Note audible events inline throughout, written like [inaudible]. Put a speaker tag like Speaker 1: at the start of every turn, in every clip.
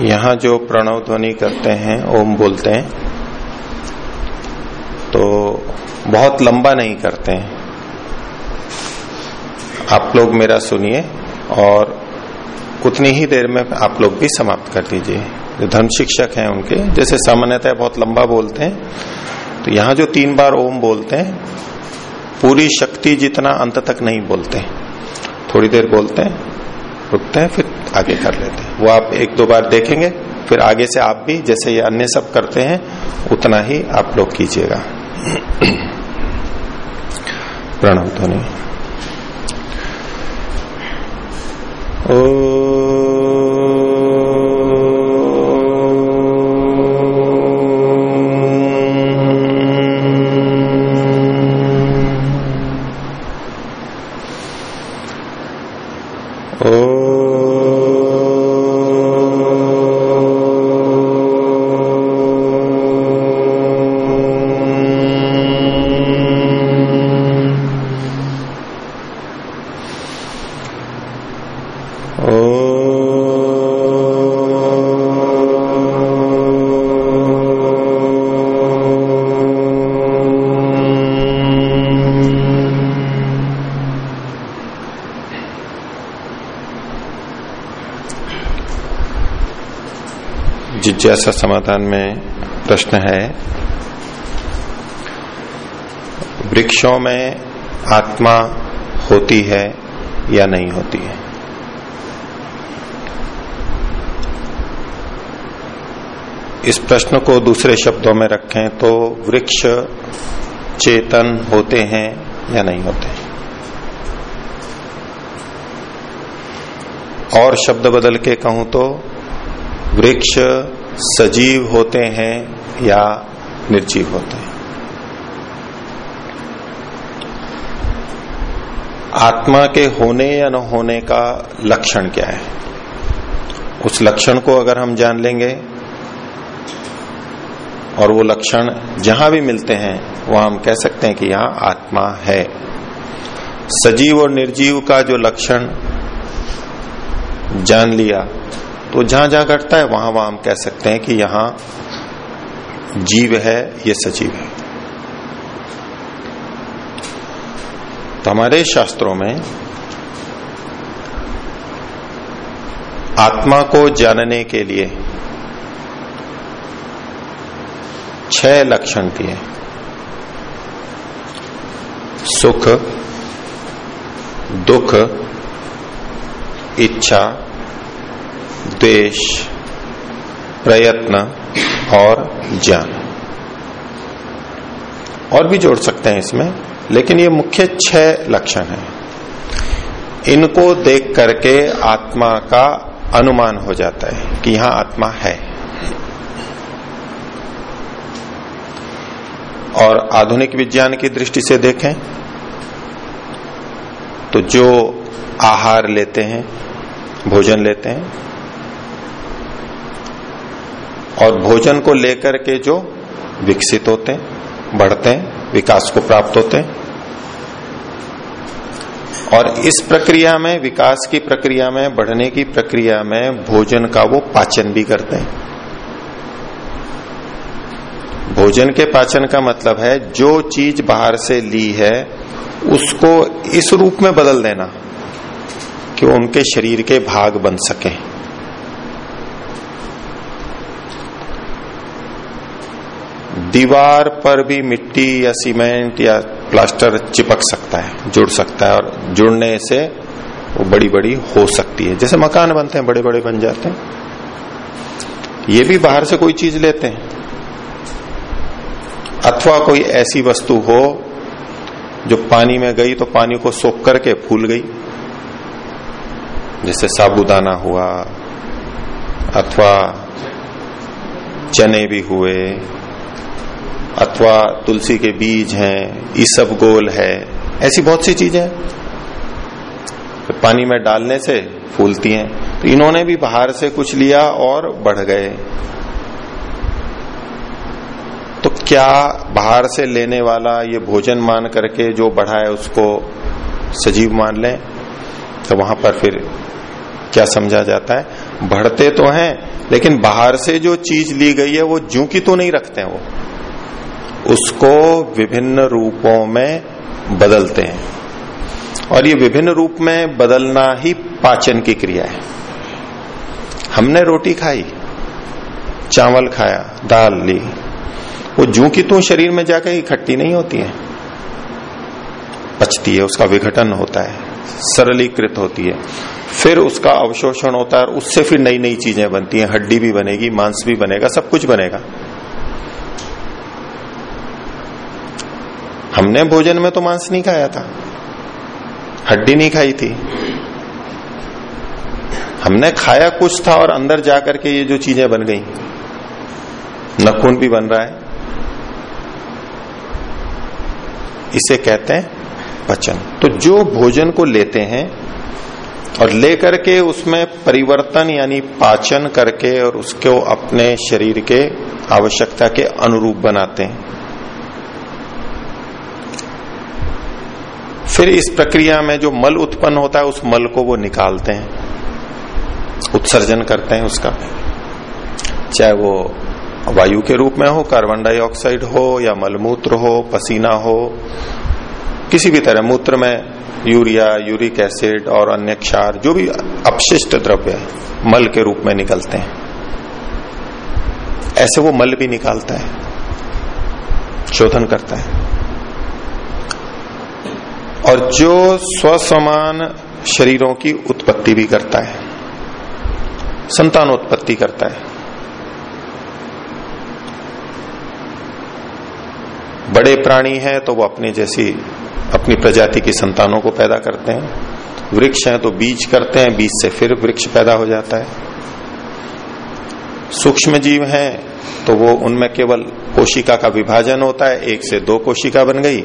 Speaker 1: यहाँ जो प्रणव ध्वनि करते हैं, ओम बोलते हैं तो बहुत लंबा नहीं करते हैं। आप लोग मेरा सुनिए और उतनी ही देर में आप लोग भी समाप्त कर दीजिए। जो धर्म शिक्षक हैं उनके, जैसे सामान्यतः बहुत लंबा बोलते हैं तो यहाँ जो तीन बार ओम बोलते हैं, पूरी शक्ति जितना अंत तक नहीं बोलते। थोड़ी देर बोलते हैं, रुकते हैं, फिर आगे कर लेते हैं। वो आप एक दो बार देखेंगे, फिर आगे से आप भी जैसे ये अन्य सब करते हैं, उतना ही आप लोग कीजिएगा। प्रणव ध्वनि जिज्ञासा समाधान में प्रश्न है। वृक्षों में आत्मा होती है या नहीं होती है? इस प्रश्न को दूसरे शब्दों में रखें तो वृक्ष चेतन होते हैं या नहीं होते हैं? और शब्द बदल के कहूँ तो वृक्ष सजीव होते हैं या निर्जीव होते हैं। आत्मा के होने या न होने का लक्षण क्या है? उस लक्षण को अगर हम जान लेंगे और वो लक्षण जहाँ भी मिलते हैं, वहाँ हम कह सकते हैं कि यहाँ आत्मा है। सजीव और निर्जीव का जो लक्षण जान लिया तो जहाँ जहाँ घटता है, वहाँ वहाँ हम कह सकते हैं कि यहाँ जीव है, ये सजीव है। तो हमारे शास्त्रों में आत्मा को जानने के लिए छह लक्षण दिए सुख, दुख, इच्छा द्वेष प्रयत्न और ज्ञान। और भी जोड़ सकते हैं इसमें, लेकिन ये मुख्य छह लक्षण हैं। इनको देख करके आत्मा का अनुमान हो जाता है कि यहाँ आत्मा है। और आधुनिक विज्ञान की दृष्टि से देखें तो जो आहार लेते हैं, भोजन लेते हैं और भोजन को लेकर के जो विकसित होते हैं, बढ़ते हैं, विकास को प्राप्त होते हैं। और इस प्रक्रिया में, विकास की प्रक्रिया में, बढ़ने की प्रक्रिया में भोजन का वो पाचन भी करते हैं। भोजन के पाचन का मतलब है, जो चीज़ बाहर से ली है, उसको इस रूप में बदल देना कि उनके शरीर के भाग बन सके। दीवार पर भी मिट्टी या सीमेंट या प्लास्टर चिपक सकता है, जुड़ सकता है और जुड़ने से वो बड़ी बड़ी हो सकती है। जैसे मकान बनते हैं बड़े बड़े बन जाते हैं। ये भी बाहर से कोई चीज़ लेते हैं। अथवा कोई ऐसी वस्तु हो जो पानी में गई तो पानी को सोख करके फूल गई। जैसे साबुदाना हुआ, अथवा चने भी हुए अथवा तुलसी के बीज हैं ईसब गोल है, ऐसी बहुत सी चीज़ें। पानी में डालने से फूलती हैं। तो इन्होंने भी बाहर से कुछ लिया और बढ़ गए। तो क्या बाहर से लेने वाला ये भोजन मान करके जो बढ़ा है उसको सजीव मान लें? तो वहाँ पर फिर क्या समझा जाता है? बढ़ते तो हैं, लेकिन बाहर से जो चीज़ ली गई है वो जू की तो नहीं रखते हैं वो। उसको विभिन्न रूपों में बदलते हैं। और ये विभिन्न रूप में बदलना ही पाचन की क्रिया है। हमने रोटी खाई, चावल खाया, दाल ली। वो जू की तू शरीर में जाकर इकट्ठी नहीं होती है। पचती है, उसका विघटन होता है, सरलीकृत होती है। फिर उसका अवशोषण होता है और उससे फिर नई नई चीज़ें बनती हैं। हड्डी भी बनेगी, मांस भी बनेगा, सब कुछ बनेगा। हमने भोजन में तो मांस नहीं खाया था। हड्डी नहीं खाई थी। हमने खाया कुछ था और अंदर जाकर के ये जो चीज़ें बन गई नखून भी बन रहा है। इसे कहते हैं पचन। तो जो भोजन को लेते हैं और लेकर के उसमें परिवर्तन यानी पाचन करके और उसको अपने शरीर के आवश्यकता के अनुरूप बनाते हैं। फिर इस प्रक्रिया में जो मल उत्पन्न होता है, उस मल को वो निकालते हैं, उत्सर्जन करते हैं उसका। चाहे वो वायु के रूप में हो, कार्बन डाइऑक्साइड हो, या मलमूत्र हो, पसीना हो, किसी भी तरह, मूत्र में यूरिया, यूरिक एसिड और अन्य क्षार, जो भी अपशिष्ट द्रव्य मल के रूप में निकलते हैं। ऐसे वो मल भी निकालता है, शोधन करता है। और जो स्वसमान शरीरों की उत्पत्ति भी करता है संतानोत्पत्ति करता है। बड़े प्राणी हैं तो वो अपनी जैसी, अपनी प्रजाति की संतानों को पैदा करते हैं। वृक्ष हैं तो बीज करते हैं, बीज से फिर वृक्ष पैदा हो जाता है। सूक्ष्म जीव हैं तो वो उनमें केवल कोशिका का विभाजन होता है, एक से दो कोशिका बन गई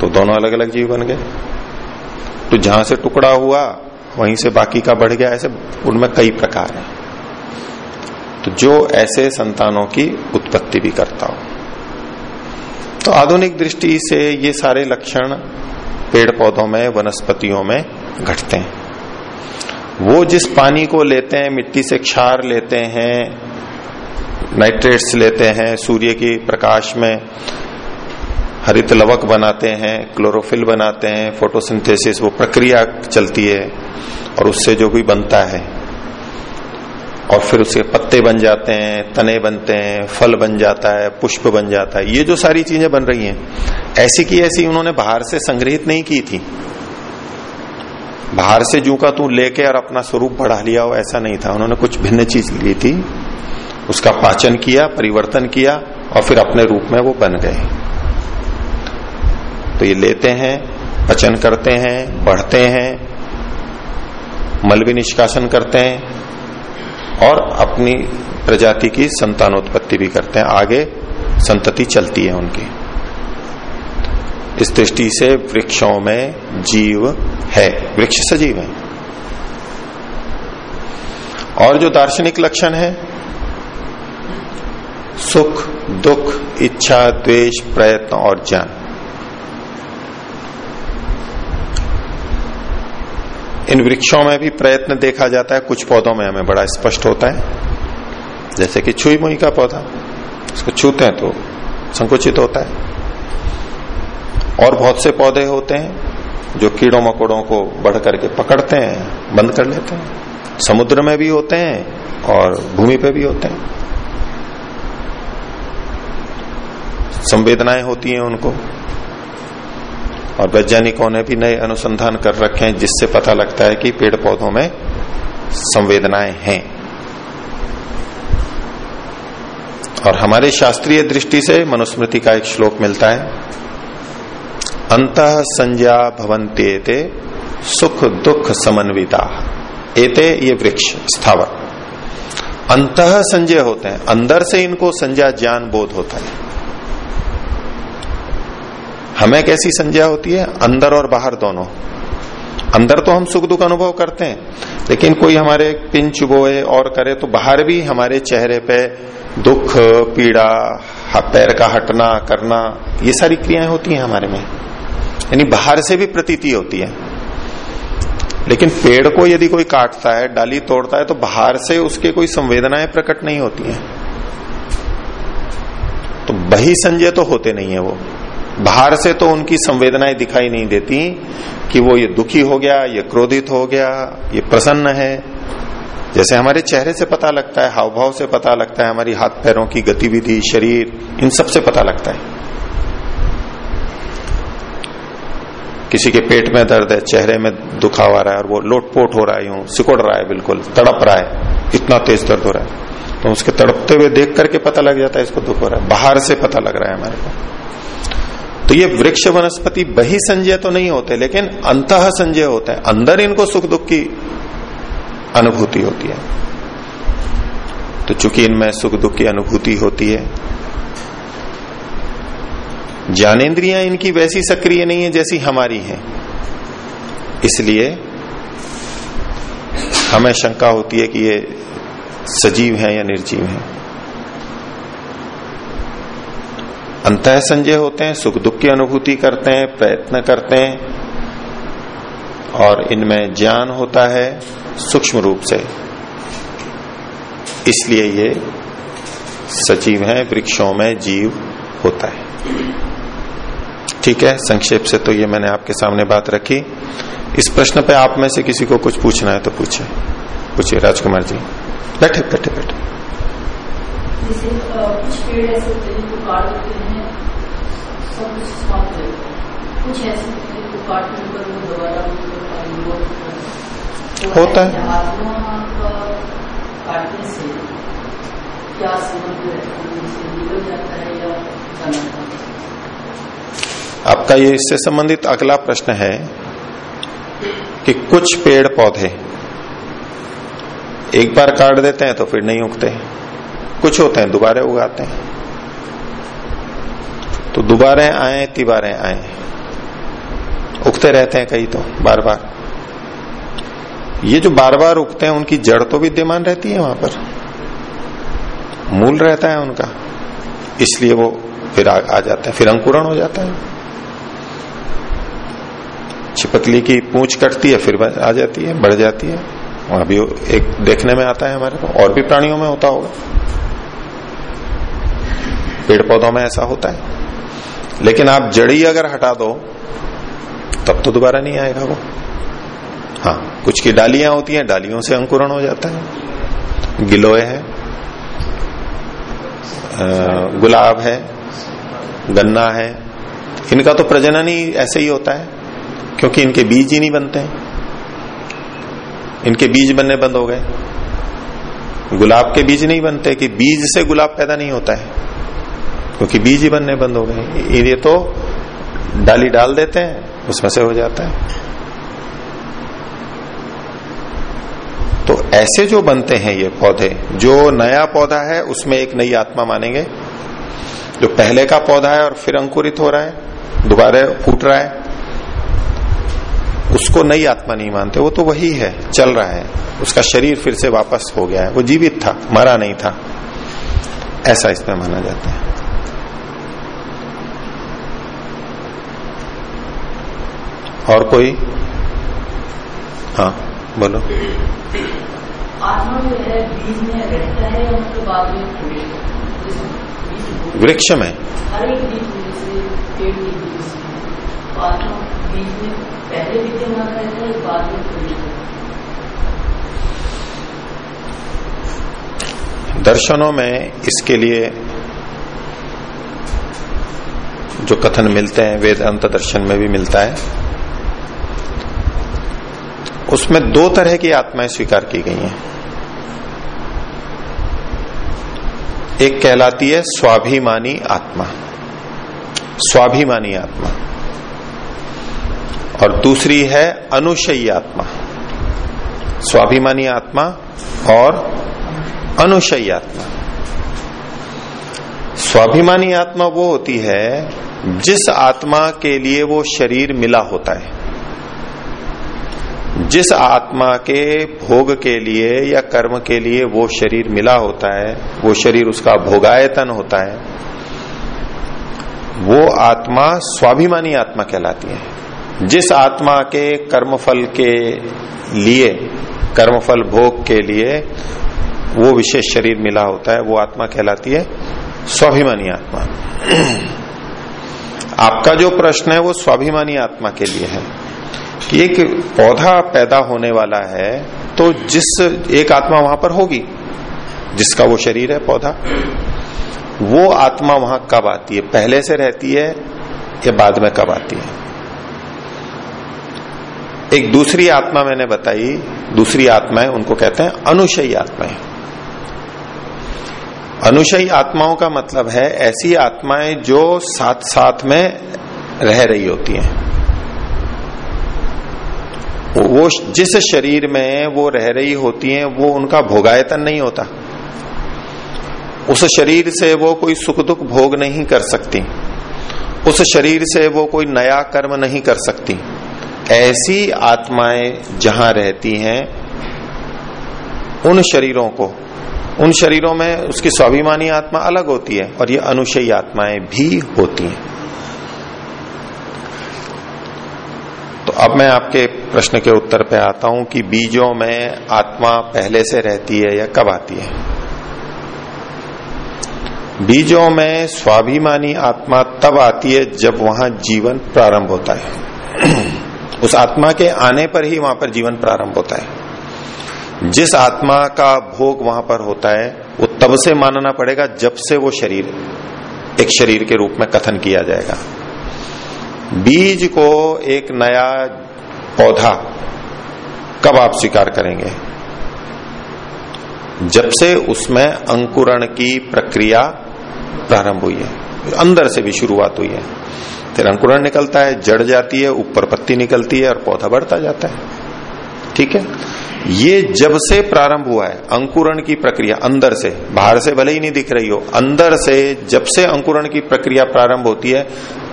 Speaker 1: तो दोनों अलग अलग जीव बन गए। तो जहाँ से टुकड़ा हुआ, वहीं से बाकी का बढ़ गया, ऐसे उनमें कई प्रकार हैं। तो जो ऐसे संतानों की उत्पत्ति भी करता हो। तो आधुनिक दृष्टि से ये सारे लक्षण पेड़ पौधों में, वनस्पतियों में घटते हैं। वो जिस पानी को लेते हैं, मिट्टी से क्षार लेते हैं, नाइट्रेट्स लेते हैं, सूर्य की प्रकाश में हरित लवक बनाते हैं, क्लोरोफिल बनाते हैं, फोटोसिंथेसिस, वो प्रक्रिया चलती है और उससे जो भी बनता है। और फिर उसके पत्ते बन जाते हैं, तने बनते हैं, फल बन जाता है, पुष्प बन जाता है। ये जो सारी चीज़ें बन रही हैं, ऐसी की ऐसी उन्होंने बाहर से संग्रहित नहीं की थी। बाहर से जू का तू लेके और अपना स्वरूप बढ़ा लिया हो, ऐसा नहीं था। उन्होंने कुछ भिन्न चीज़ ली थी। उसका पाचन किया, परिवर्तन किया और फिर अपने रूप में वो बन गए। तो ये लेते हैं पचन करते हैं बढ़ते हैं, मल भी निष्कासन करते हैं और अपनी प्रजाति की संतानोत्पत्ति भी करते हैं। आगे संतति चलती है उनकी। इस दृष्टि से वृक्षों में जीव है, वृक्ष सजीव है। और जो दार्शनिक लक्षण है, सुख, दुख, इच्छा, द्वेष, प्रयत्न और ज्ञान। इन वृक्षों में भी प्रयत्न देखा जाता है, कुछ पौधों में हमें बड़ा स्पष्ट होता है। जैसे कि छुई मुई का पौधा, उसको छूते हैं तो संकुचित होता है। और बहुत से पौधे होते हैं, जो कीड़ों मकोड़ों को बढ़ करके पकड़ते हैं, बंद कर लेते हैं। समुद्र में भी होते हैं और भूमि पे भी होते हैं। संवेदनाएँ होती हैं उनको। और वैज्ञानिकों ने भी नए अनुसंधान कर रखे हैं, जिससे पता लगता है कि पेड़ पौधों में संवेदनाएँ हैं। और हमारे शास्त्रीय दृष्टि से मनुस्मृति का एक श्लोक मिलता है, अंत संज्ञा भवंते सुख दुख समन्विता। एते ये वृक्ष स्थावर। अंत संजय होते हैं। अंदर से इनको संज्ञा ज्ञान बोध होता है। हमें कैसी संज्ञा होती है? अंदर और बाहर दोनों। अंदर तो हम सुख दुख अनुभव करते हैं, लेकिन कोई हमारे पिंच बोए और करे तो बाहर भी हमारे चेहरे पे दुख, पीड़ा पैर का हटना, करना, ये सारी क्रियाएँ होती हैं हमारे में। यानी बाहर से भी प्रतीति होती है। लेकिन पेड़ को यदि कोई काटता है, डाली तोड़ता है तो बाहर से उसके कोई संवेदनाएँ प्रकट नहीं होती हैं। तो बही संजय तो होते नहीं है वो। बाहर से तो उनकी संवेदनाएँ दिखाई नहीं देती कि वो ये दुखी हो गया, ये क्रोधित हो गया, ये प्रसन्न है। जैसे हमारे चेहरे से पता लगता है हाव भाव से पता लगता है, हमारी हाथ पैरों की गतिविधि, शरीर, इन सबसे पता लगता है। किसी के पेट में दर्द है, चेहरे में दुखा हुआ रहा है और वो लोटपोट हो रहा है यूँ, सिकुड़ रहा है बिल्कुल, तड़प रहा है इतना तेज दर्द हो रहा है। तो उसके तड़पते हुए देख करके पता लग जाता है इसको दुख हो रहा है। बाहर से पता लग रहा है हमारे को। तो ये वृक्ष वनस्पति बही संजय तो नहीं होते, लेकिन अंत संजय होते हैं। अंदर इनको सुख दुख की अनुभूति होती है। तो चूँकि इनमें सुख दुख की अनुभूति होती है, ज्ञानेन्द्रियाँ इनकी वैसी सक्रिय नहीं है जैसी हमारी है। इसलिए हमें शंका होती है कि ये सजीव है या निर्जीव है। अंत संजय होते हैं, सुख दुख की अनुभूति करते हैं, प्रयत्न करते हैं, और इनमें ज्ञान होता है सूक्ष्म रूप से। इसलिए ये सजीव है, वृक्षों में जीव होता है। ठीक है, संक्षेप से तो ये मैंने आपके सामने बात रखी। इस प्रश्न पे आप में से किसी को कुछ पूछना है तो पूछे। पूछिए, राजकुमार जी। बैठे बैठे बैठे कुछ पेड़ ऐसे होते हैं जो काट देते हैं सब कुछ समाप्त कुछ ऐसे दोबारा होता है। काटने से क्या निकल जाता है या आपका ये इससे संबंधित अगला प्रश्न है कि कुछ पेड़ पौधे एक बार काट देते हैं तो फिर नहीं उगते। कुछ होते हैं दोबारे उगाते हैं। तो दोबारे आए तिबारे आए। उगते रहते हैं कई तो बार बार ये जो बार बार उगते हैं उनकी जड़ तो विद्यमान रहती है वहाँ पर। मूल रहता है उनका। इसलिए वो फिर आ, आ जाते हैं फिर अंकुरण हो जाता है। छिपकली की पूंछ कटती है फिर आ जाती है बढ़ जाती है। वहाँ भी एक देखने में आता है हमारे को और भी प्राणियों में होता होगा। पेड़ पौधों में ऐसा होता है। लेकिन आप जड़ी अगर हटा दो, तब तो दोबारा नहीं आएगा वो। हाँ कुछ की डालियाँ होती हैं, डालियों से अंकुरण हो जाता है। गिलोय है गुलाब है, गन्ना है। इनका तो प्रजनन ही ऐसे ही होता है, क्योंकि इनके बीज ही नहीं बनते हैं। इनके बीज बनने बंद हो गए। गुलाब के बीज नहीं बनते, कि बीज से गुलाब पैदा नहीं होता है। क्योंकि बीज ही बनने बंद हो गए। ये तो डाली डाल देते हैं, उसमें से हो जाता है। तो ऐसे जो बनते हैं ये पौधे, जो नया पौधा है, उसमें एक नई आत्मा मानेंगे। जो पहले का पौधा है और फिर अंकुरित हो रहा है, दोबारा फूट रहा है, उसको नई आत्मा नहीं मानते, वो तो वही है, चल रहा है। उसका शरीर फिर से वापस हो गया है। वो जीवित था, मरा नहीं था। ऐसा इसमें माना जाता है और कोई हाँ बोलो
Speaker 2: आत्मा जो है बीज में रहता है या उसके बाद में
Speaker 1: वृक्ष में
Speaker 2: हर एक बीज में जैसे पेड़ के बीज में आत्मा बीज में पहले कोई? हाँ बोलो। वृक्ष में?
Speaker 1: दर्शनों में इसके लिए जो कथन मिलते हैं वेदांत दर्शन में भी मिलता है। उसमें दो तरह की आत्माएँ स्वीकार की गई हैं। एक कहलाती है स्वाभिमानी आत्मा। स्वाभिमानी आत्मा। और दूसरी है अनुशयी आत्मा। स्वाभिमानी आत्मा और अनुशयी आत्मा। स्वाभिमानी आत्मा वो होती है जिस आत्मा के लिए वो शरीर मिला होता है। जिस आत्मा के भोग के लिए या कर्म के लिए वो शरीर मिला होता है, वो शरीर उसका भोगायतन होता है, वो आत्मा स्वाभिमानी आत्मा कहलाती है। जिस आत्मा के कर्मफल के लिए, कर्मफल भोग के लिए वो विशेष शरीर मिला होता है, वो आत्मा कहलाती है स्वाभिमानी आत्मा। [clears throat] आपका जो प्रश्न है वो स्वाभिमानी आत्मा के लिए है। कि एक पौधा पैदा होने वाला है तो जिस एक आत्मा वहाँ पर होगी, जिसका वो शरीर है, पौधा। वो आत्मा वहाँ कब आती है? पहले से रहती है या बाद में कब आती है? एक दूसरी आत्मा मैंने बताई, दूसरी आत्माएँ उनको कहते हैं अनुशयी आत्माएँ। अनुशयी आत्माओं का मतलब है ऐसी आत्माएँ जो साथ साथ में रह रही होती हैं। वो जिस शरीर में वो रह रही होती हैं, वो उनका भोगायतन नहीं होता। उस शरीर से वो कोई सुख दुख भोग नहीं कर सकती। उस शरीर से वो कोई नया कर्म नहीं कर सकती। ऐसी आत्माएँ जहाँ रहती हैं, उन शरीरों को, उन शरीरों में उसकी स्वाभिमानी आत्मा अलग होती है और ये अनुशयी आत्माएँ भी होती हैं। अब मैं आपके प्रश्न के उत्तर पे आता हूँ कि बीजों में आत्मा पहले से रहती है या कब आती है? बीजों में स्वाभिमानी आत्मा तब आती है जब वहाँ जीवन प्रारंभ होता है। [clears throat] उस आत्मा के आने पर ही वहाँ पर जीवन प्रारंभ होता है। जिस आत्मा का भोग वहाँ पर होता है, वो तब से मानना पड़ेगा जब से वो शरीर, एक शरीर के रूप में कथन किया जाएगा। बीज को एक नया पौधा कब आप स्वीकार करेंगे? जब से उसमें अंकुरण की प्रक्रिया प्रारंभ हुई है, अंदर से भी शुरुआत हुई है। फिर अंकुरण निकलता है, जड़ जाती है, ऊपर पत्ती निकलती है और पौधा बढ़ता जाता है। ठीक है? ये जब से प्रारंभ हुआ है, अंकुरण की प्रक्रिया अंदर से, बाहर से भले ही नहीं दिख रही हो, अंदर से जब से अंकुरण की प्रक्रिया प्रारंभ होती है,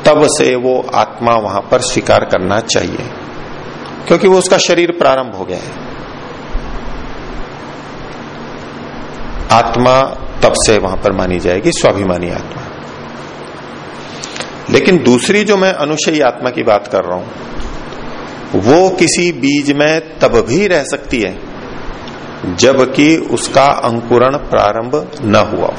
Speaker 1: तब से वो आत्मा वहाँ पर स्वीकार करना चाहिए। क्योंकि वो उसका शरीर प्रारंभ हो गया है। आत्मा तब से वहाँ पर मानी जाएगी स्वाभिमानी आत्मा। लेकिन दूसरी जो मैं अनुशयी आत्मा की बात कर रहा हूँ वो किसी बीज में तब भी रह सकती है, जबकि उसका अंकुरण प्रारंभ न हुआ।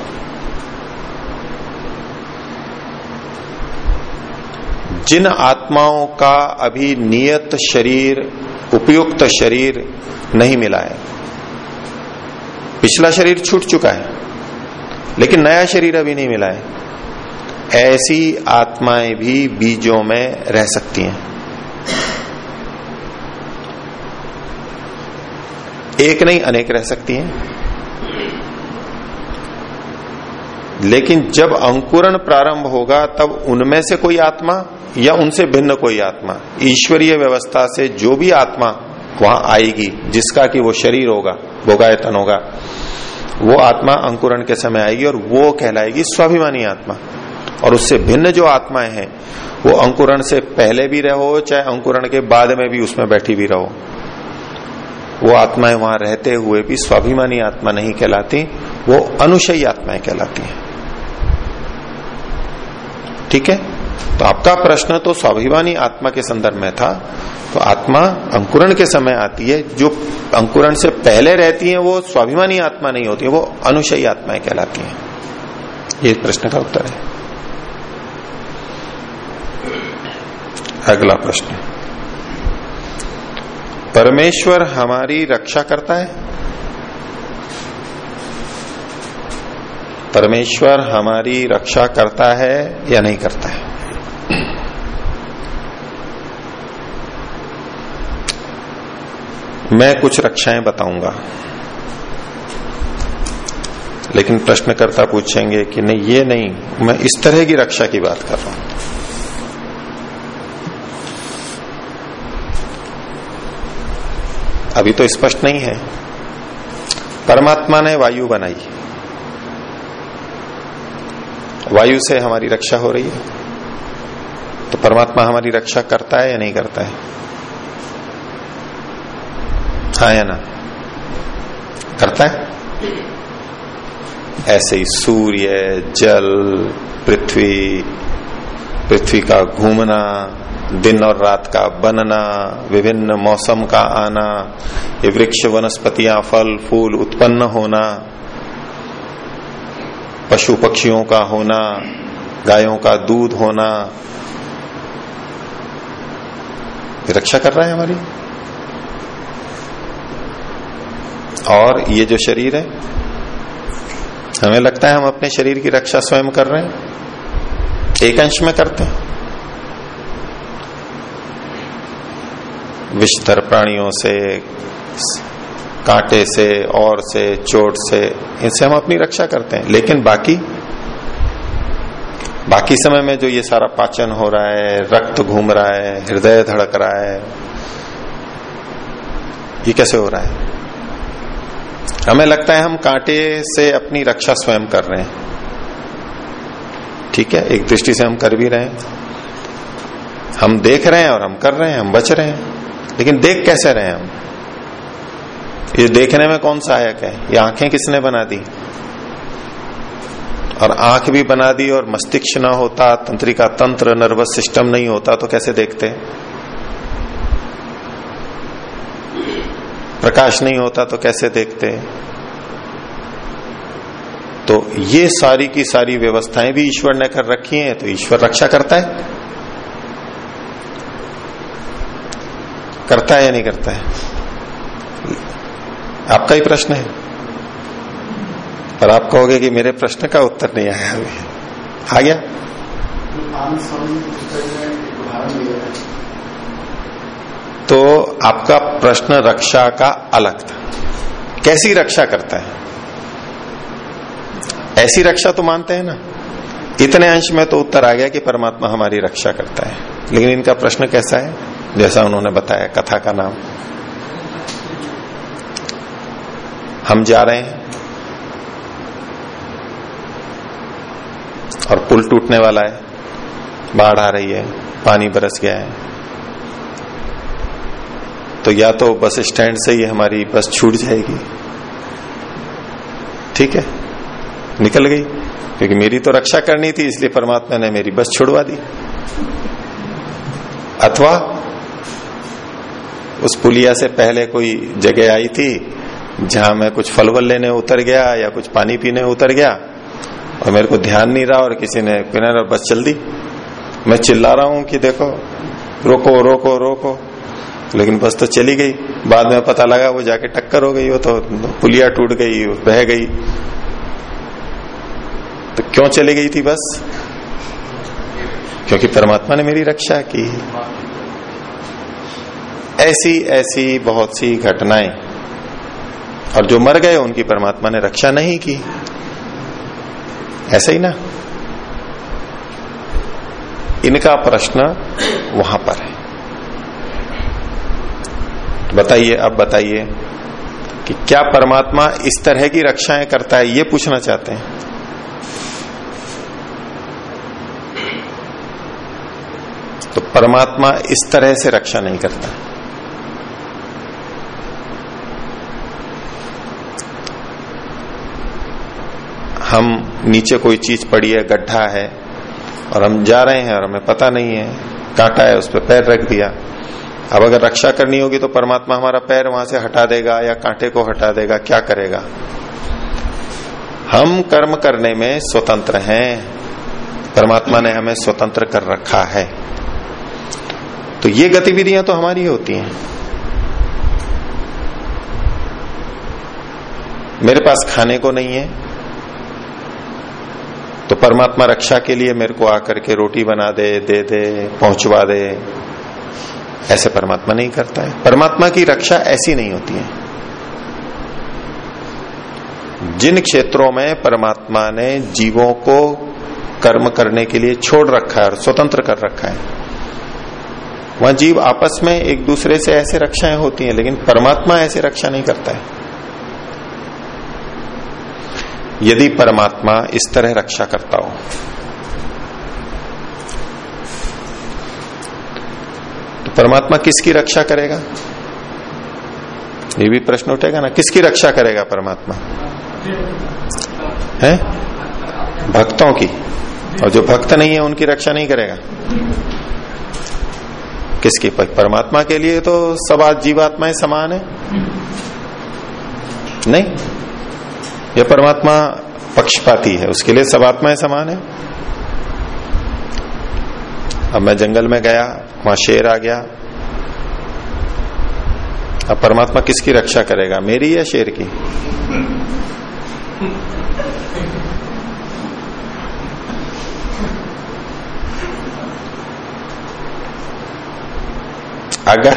Speaker 1: जिन आत्माओं का अभी नियत शरीर, उपयुक्त शरीर नहीं मिला है, पिछला शरीर छूट चुका है, लेकिन नया शरीर अभी नहीं मिला है, ऐसी आत्माएँ भी बीजों में रह सकती हैं। एक नहीं, अनेक रह सकती हैं। लेकिन जब अंकुरण प्रारंभ होगा, तब उनमें से कोई आत्मा या उनसे भिन्न कोई आत्मा, ईश्वरीय व्यवस्था से जो भी आत्मा वहाँ आएगी, जिसका कि वो शरीर होगा, भोगायतन होगा, वो आत्मा अंकुरण के समय आएगी और वो कहलाएगी स्वाभिमानी आत्मा। और उससे भिन्न जो आत्माएँ हैं, वो अंकुरण से पहले भी रहो, चाहे अंकुरण के बाद में भी उसमें बैठी भी रहो। वो आत्माएँ वहाँ रहते हुए भी स्वाभिमानी आत्मा नहीं कहलाती, वो अनुशयी आत्माएँ कहलाती हैं। ठीक है? तो आपका प्रश्न तो स्वाभिमानी आत्मा के संदर्भ में था तो आत्मा अंकुरण के समय आती है, जो अंकुरण से पहले रहती है, वो स्वाभिमानी आत्मा नहीं होती है वो अनुशयी आत्माएँ कहलाती हैं। ये प्रश्न का उत्तर है। अगला प्रश्न। परमेश्वर हमारी रक्षा करता है। परमेश्वर हमारी रक्षा करता है या नहीं करता है? मैं कुछ रक्षाएँ बताऊँगा। लेकिन प्रश्नकर्ता पूछेंगे कि नहीं, ये नहीं, मैं इस तरह की रक्षा की बात कर रहा हूँ। अभी तो स्पष्ट नहीं है। परमात्मा ने वायु बनाई। वायु से हमारी रक्षा हो रही है। तो परमात्मा हमारी रक्षा करता है या नहीं करता है? हाँ या ना? करता है? ऐसे ही सूर्य, जल, पृथ्वी पृथ्वी का घूमना दिन और रात का बनना, विभिन्न मौसम का आना, ये वृक्ष, वनस्पतियाँ, फल, फूल उत्पन्न होना, पशु पक्षियों का होना, गायों का दूध होना। रक्षा कर रहा है हमारी। और ये जो शरीर है, हमें लगता है हम अपने शरीर की रक्षा स्वयं कर रहे हैं। एक अंश में करते हैं। विषधर प्राणियों से, कांटे से, और से, चोट से, इनसे हम अपनी रक्षा करते हैं। लेकिन बाकी बाकी समय में जो ये सारा पाचन हो रहा है, रक्त घूम रहा है, हृदय धड़क रहा है, ये कैसे हो रहा है? हमें लगता है हम कांटे से अपनी रक्षा स्वयं कर रहे हैं। ठीक है, एक दृष्टि से हम कर भी रहे हैं। हम देख रहे हैं और हम कर रहे हैं, हम बच रहे हैं। लेकिन देख कैसे रहे हम? ये देखने में कौन सहायक है? ये आँखें किसने बना दी? और आँख भी बना दी और मस्तिष्क ना होता तंत्रिका तंत्र, नर्वस सिस्टम नहीं होता तो कैसे देखते? प्रकाश नहीं होता तो कैसे देखते? तो ये सारी की सारी व्यवस्थाएँ भी ईश्वर ने कर रखी हैं तो ईश्वर रक्षा करता है। करता है या नहीं करता है? आपका ही प्रश्न है। पर आप कहोगे कि मेरे प्रश्न का उत्तर नहीं आया अभी। आ गया? तो आपका प्रश्न रक्षा का अलग था। कैसी रक्षा करता है? ऐसी रक्षा तो मानते हैं ना। इतने अंश में तो उत्तर आ गया कि परमात्मा हमारी रक्षा करता है। लेकिन इनका प्रश्न कैसा है? जैसा उन्होंने बताया, कथा का नाम। हम जा रहे हैं और पुल टूटने वाला है, बाढ़ आ रही है, पानी बरस गया है। तो या तो बस स्टैंड से ही हमारी बस छूट जाएगी। ठीक है? निकल गई, क्योंकि मेरी तो रक्षा करनी थी, इसलिए परमात्मा ने मेरी बस छुड़वा दी। अथवा उस पुलिया से पहले कोई जगह आई थी, जहाँ मैं कुछ फल वल लेने उतर गया या कुछ पानी पीने उतर गया, और मेरे को ध्यान नहीं रहा और किसी ने किनारा बस चल दी। मैं चिल्ला रहा हूँ कि देखो, रोको रोको रोको। लेकिन बस तो चली गई। बाद में पता लगा वो जाके टक्कर हो गई, वो तो पुलिया टूट गई बह गई। तो क्यों चली गई थी बस? क्योंकि परमात्मा ने मेरी रक्षा की। ऐसी ऐसी बहुत सी घटनाएँ। और जो मर गए, उनकी परमात्मा ने रक्षा नहीं की। ऐसा ही ना। इनका प्रश्न वहाँ पर है। बताइए, अब बताइए कि क्या परमात्मा इस तरह की रक्षाएँ करता है, ये पूछना चाहते हैं। तो परमात्मा इस तरह से रक्षा नहीं करता। हम नीचे कोई चीज़ पड़ी है, गड्ढा है, और हम जा रहे हैं और हमें पता नहीं है, कांटा है, उस पर पैर रख दिया। अब अगर रक्षा करनी होगी तो परमात्मा हमारा पैर वहाँ से हटा देगा या कांटे को हटा देगा, क्या करेगा? हम कर्म करने में स्वतंत्र हैं। परमात्मा ने हमें स्वतंत्र कर रखा है। तो ये गतिविधियाँ तो हमारी होती हैं। मेरे पास खाने को नहीं है तो परमात्मा रक्षा के लिए मेरे को आकर के रोटी बना दे दे दे, पहुंचवा दे। ऐसे परमात्मा नहीं करता है। परमात्मा की रक्षा ऐसी नहीं होती है। जिन क्षेत्रों में परमात्मा ने जीवों को कर्म करने के लिए छोड़ रखा है और स्वतंत्र कर रखा है, वहाँ जीव आपस में एक दूसरे से ऐसे रक्षाएँ होती हैं, लेकिन परमात्मा ऐसे रक्षा नहीं करता है। यदि परमात्मा इस तरह रक्षा करता हो। तो परमात्मा किसकी रक्षा करेगा? ये भी प्रश्न उठेगा ना, किसकी रक्षा करेगा परमात्मा? है? भक्तों की। और जो भक्त नहीं है, उनकी रक्षा नहीं करेगा। किसकी? परमात्मा के लिए तो सब आज जीवात्माएँ समान है। नहीं? यह परमात्मा पक्षपाती है, उसके लिए सब आत्माएँ समान है। अब मैं जंगल में गया, वहाँ शेर आ गया। अब परमात्मा किसकी रक्षा करेगा, मेरी या शेर की? अगर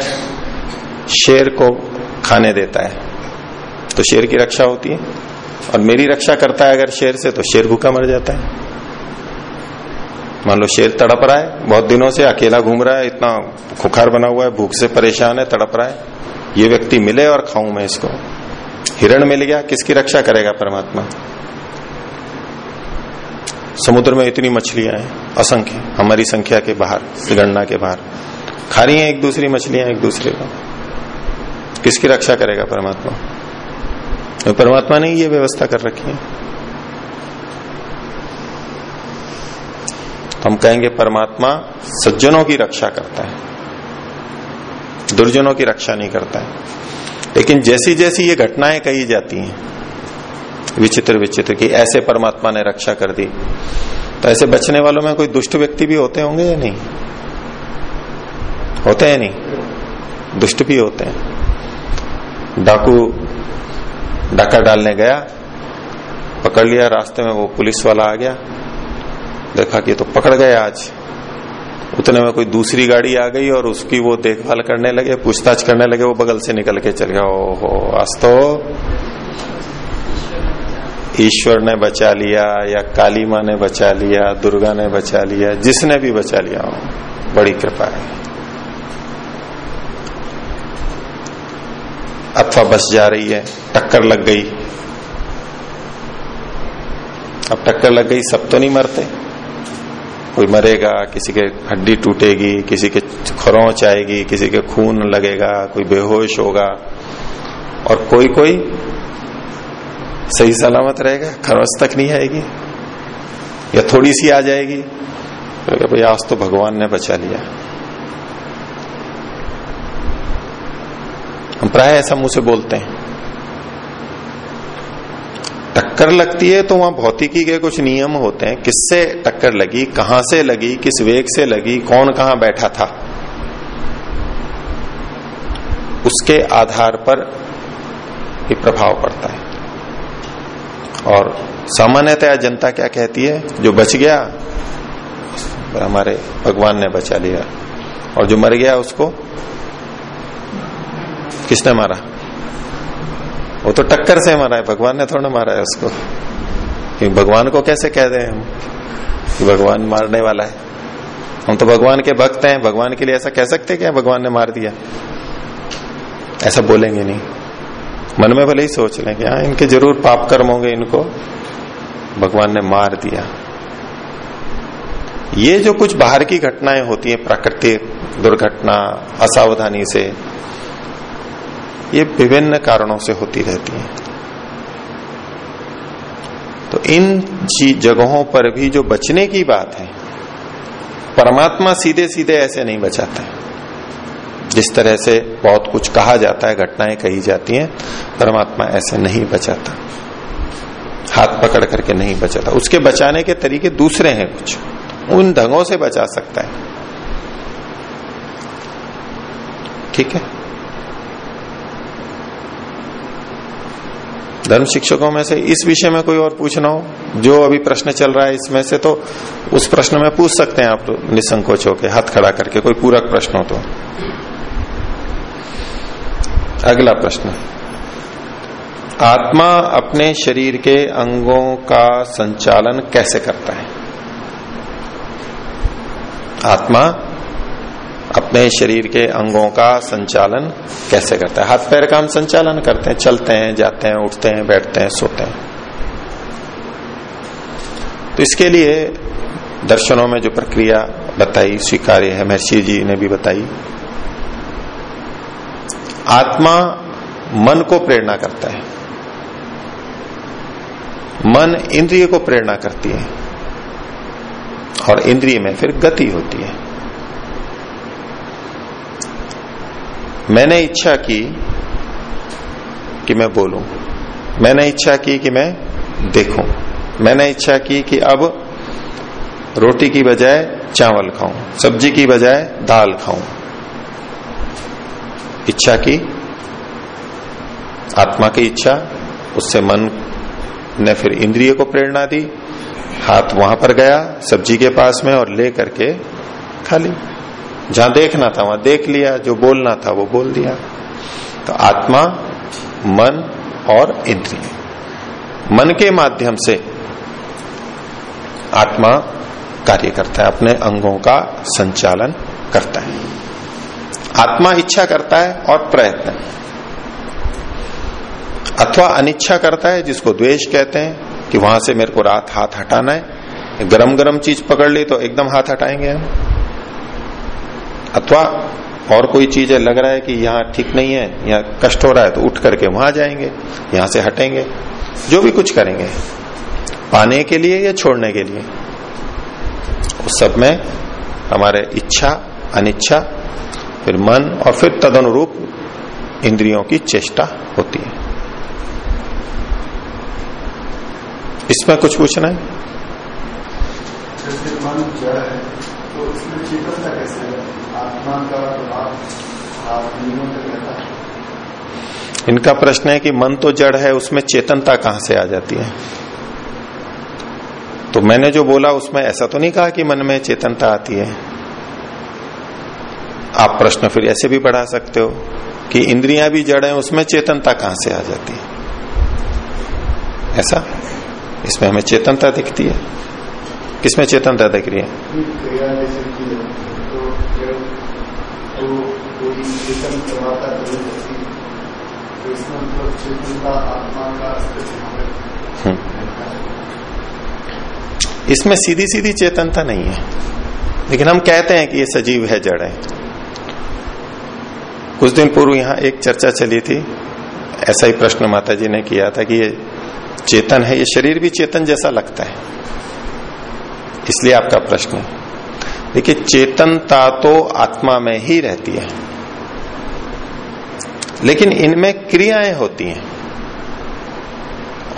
Speaker 1: शेर को खाने देता है तो शेर की रक्षा होती है। और मेरी रक्षा करता है अगर शेर से तो शेर भूखा मर जाता है। मान लो शेर तड़प रहा है, बहुत दिनों से अकेला घूम रहा है, इतना खुखार बना हुआ है, भूख से परेशान है, तड़प रहा है। ये व्यक्ति मिले और खाऊं मैं इसको। हिरण मिल गया, किसकी रक्षा करेगा परमात्मा? समुद्र में इतनी मछलियाँ हैं, असंख्य, हमारी संख्या के बाहर गणना के बाहर। खा रही हैं एक दूसरी मछलियाँ, एक दूसरे को। किसकी रक्षा करेगा परमात्मा? तो परमात्मा ने ये व्यवस्था कर रखी है। तो हम कहेंगे परमात्मा सज्जनों की रक्षा करता है, दुर्जनों की रक्षा नहीं करता है। लेकिन जैसी जैसी ये घटनाएँ कही जाती हैं विचित्र विचित्र की ऐसे परमात्मा ने रक्षा कर दी तो ऐसे बचने वालों में कोई दुष्ट व्यक्ति भी होते होंगे या नहीं? होते हैं नहीं? दुष्ट भी होते हैं। डाकू डाका डालने गया, पकड़ लिया, रास्ते में वो पुलिस वाला आ गया। देखा कि तो पकड़ गए आज। उतने में कोई दूसरी गाड़ी आ गई और उसकी वो देखभाल करने लगे, पूछताछ करने लगे, वो बगल से निकल के चल गया। ओहो, आज तो ईश्वर ने बचा लिया, या काली माँ ने बचा लिया, दुर्गा ने बचा लिया, जिसने भी बचा लिया बड़ी कृपा है। अथवा बस जा रही है, टक्कर लग गई। अब टक्कर लग गई, सब तो नहीं मरते। कोई मरेगा, किसी के हड्डी टूटेगी, किसी के खरोंच आएगी किसी के खून लगेगा, कोई बेहोश होगा। और कोई कोई सही सलामत रहेगा, खरोंच तक नहीं आएगी। या थोड़ी सी आ जाएगी। तो भाई, आज तो भगवान ने बचा लिया। हम प्राय ऐसा मुँह से बोलते हैं। टक्कर लगती है तो वहाँ भौतिकी के कुछ नियम होते हैं। किससे टक्कर लगी, कहाँ से लगी, किस वेग से लगी, कौन कहाँ बैठा था। उसके आधार पर ही प्रभाव पड़ता है। और सामान्यतया जनता क्या कहती है, जो बच गया हमारे भगवान ने बचा लिया। और जो मर गया उसको किसने मारा? वो तो टक्कर से मारा है, भगवान ने थोड़ा मारा है उसको। कि भगवान को कैसे कह दें हम? कि भगवान मारने वाला है। हम तो भगवान के भक्त हैं, भगवान के लिए ऐसा कह सकते क्या भगवान ने मार दिया। ऐसा बोलेंगे नहीं। मन में भले ही सोच लें कि हाँ इनके ज़रूर पाप कर्म होंगे, इनको भगवान ने मार दिया। ये जो कुछ बाहर की घटनाएँ होती हैं, प्राकृतिक दुर्घटना, असावधानी से ये विभिन्न कारणों से होती रहती है। तो इन जगहों पर भी जो बचने की बात है, परमात्मा सीधे सीधे ऐसे नहीं बचाता। जिस तरह से बहुत कुछ कहा जाता है, घटनाएँ कही जाती हैं, परमात्मा ऐसे नहीं बचाता। हाथ पकड़ करके नहीं बचाता। उसके बचाने के तरीके दूसरे हैं कुछ। उन ढंगों से बचा सकता है। ठीक है? धर्म शिक्षकों में से इस विषय में कोई और पूछना हो? जो अभी प्रश्न चल रहा है इसमें से तो उस प्रश्न में पूछ सकते हैं आप तो निसंकोच होकर हाथ खड़ा करके, कोई पूरक प्रश्न हो तो। अगला प्रश्न। आत्मा अपने शरीर के अंगों का संचालन कैसे करता है? आत्मा अपने शरीर के अंगों का संचालन कैसे करता है? हाथ पैर का हम संचालन करते हैं, चलते हैं, जाते हैं, उठते हैं, बैठते हैं, सोते हैं। तो इसके लिए दर्शनों में जो प्रक्रिया बताई, स्वीकार्य है, महर्षि जी ने भी बताई, आत्मा मन को प्रेरणा करता है। मन इंद्रिय को प्रेरणा करती है और इंद्रिय में फिर गति होती है। मैंने इच्छा की कि मैं बोलूँ। मैंने इच्छा की कि मैं देखूँ। मैंने इच्छा की कि अब रोटी की बजाय चावल खाऊं, सब्ज़ी की बजाय दाल खाऊं। इच्छा की, आत्मा की इच्छा, उससे मन ने फिर इंद्रिय को प्रेरणा दी, हाथ वहाँ पर गया, सब्ज़ी के पास में और ले करके खा ली। जहाँ देखना था, वहाँ देख लिया, जो बोलना था वो बोल दिया। तो आत्मा, मन और इंद्रिय। मन के माध्यम से आत्मा कार्य करता है, अपने अंगों का संचालन करता है। आत्मा इच्छा करता है और प्रयत्न। अथवा अनिच्छा करता है, जिसको द्वेष कहते हैं, कि वहाँ से मेरे को रात हाथ हटाना है गरम गरम चीज़ पकड़ ली तो एकदम हाथ हटाएँगे हम। अथवा और कोई चीज़ लग रहा है कि यहाँ ठीक नहीं है, यहाँ कष्ट हो रहा है तो उठ करके वहाँ जाएँगे, यहाँ से हटेंगे, जो भी कुछ करेंगे। पाने के लिए या छोड़ने के लिए? उस सब में हमारे इच्छा, अनिच्छा, फिर मन और फिर तदनुरूप इंद्रियों की चेष्टा होती है। इसमें कुछ पूछना है?
Speaker 3: जैसे मन है तो उसमें चेतनता कैसे है? आत्मा का प्रभाव आत्मीयों तक रहता है।
Speaker 1: इनका प्रश्न है कि मन तो जड़ है उसमें चेतनता कहाँ से आ जाती है? तो मैंने जो बोला उसमें ऐसा तो नहीं कहा कि मन में चेतनता आती है। आप प्रश्न फिर ऐसे भी बढ़ा सकते हो कि इंद्रियाँ भी जड़ है उसमें चेतनता कहाँ से आ जाती है? ऐसा? इसमें हमें चेतनता दिखती है। किसमें चेतनता दिख रही है?
Speaker 3: चेतन करवाता है। तो इसमें मतलब चेतनता आत्मा का
Speaker 1: इसमें सीधी सीधी चेतनता नहीं है। लेकिन हम कहते हैं कि ये सजीव है, जड़ है। कुछ दिन पूर्व यहाँ एक चर्चा चली थी। ऐसा ही प्रश्न माता जी ने किया था कि ये चेतन है, ये शरीर भी चेतन जैसा लगता है। इसलिए आपका प्रश्न देखिए, चेतनता तो आत्मा में ही रहती है। लेकिन इनमें क्रियाएँ होती हैं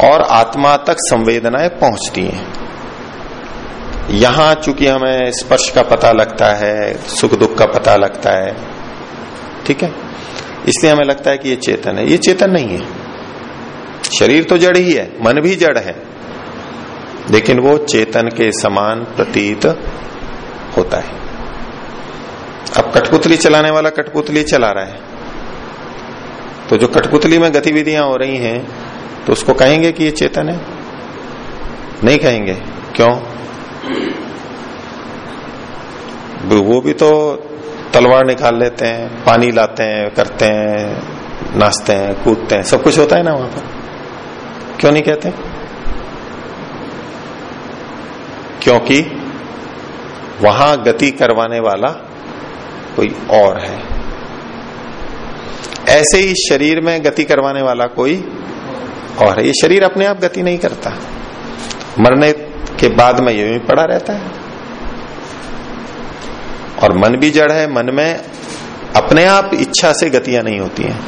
Speaker 1: और आत्मा तक संवेदनाएँ पहुँचती हैं। यहाँ चूँकि हमें स्पर्श का पता लगता है, सुख दुख का पता लगता है, ठीक है? इसलिए हमें लगता है कि ये चेतन है। ये चेतन नहीं है। शरीर तो जड़ ही है, मन भी जड़ है, लेकिन वो चेतन के समान प्रतीत होता है। अब कठपुतली चलाने वाला कठपुतली चला रहा है। तो जो कठपुतली में गतिविधियाँ हो रही हैं तो उसको कहेंगे कि ये चेतन है? नहीं कहेंगे। क्यों? वो भी तो तलवार निकाल लेते हैं, पानी लाते हैं, करते हैं, नाचते हैं, कूदते हैं, सब कुछ होता है ना वहाँ पर। क्यों नहीं कहते? क्योंकि वहाँ गति करवाने वाला कोई और है। ऐसे ही शरीर में गति करवाने वाला कोई और ये शरीर अपने आप गति नहीं करता। मरने के बाद में ये भी पड़ा रहता है। और मन भी जड़ है, मन में अपने आप इच्छा से गतियाँ नहीं होती हैं।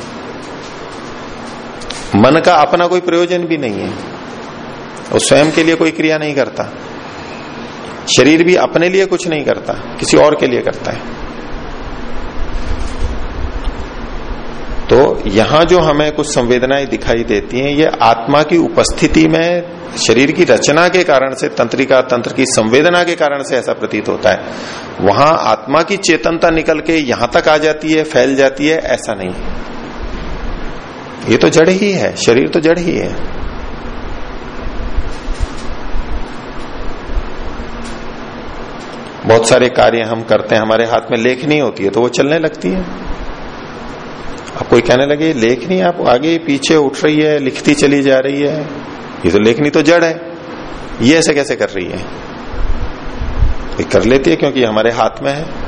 Speaker 1: मन का अपना कोई प्रयोजन भी नहीं है। वो स्वयं के लिए कोई क्रिया नहीं करता। शरीर भी अपने लिए कुछ नहीं करता, किसी और के लिए करता है। तो यहाँ जो हमें कुछ संवेदनाएँ दिखाई देती हैं, ये आत्मा की उपस्थिति में, शरीर की रचना के कारण से, तंत्रिका, तंत्र की संवेदना के कारण से ऐसा प्रतीत होता है। वहाँ आत्मा की चेतनता निकल के यहाँ तक आ जाती है, फैल जाती है, ऐसा नहीं। ये तो जड़ ही है, शरीर तो जड़ ही है। बहुत सारे कार्य हम करते हैं, हमारे हाथ में लेखनी होती है तो वो चलने लगती है। अब कोई कहने लगे, लेखनी आप आगे पीछे उठ रही है, लिखती चली जा रही है। ये तो लेखनी तो जड़ है। ये ऐसे कैसे कर रही है? ये कर लेती है क्योंकि हमारे हाथ में है।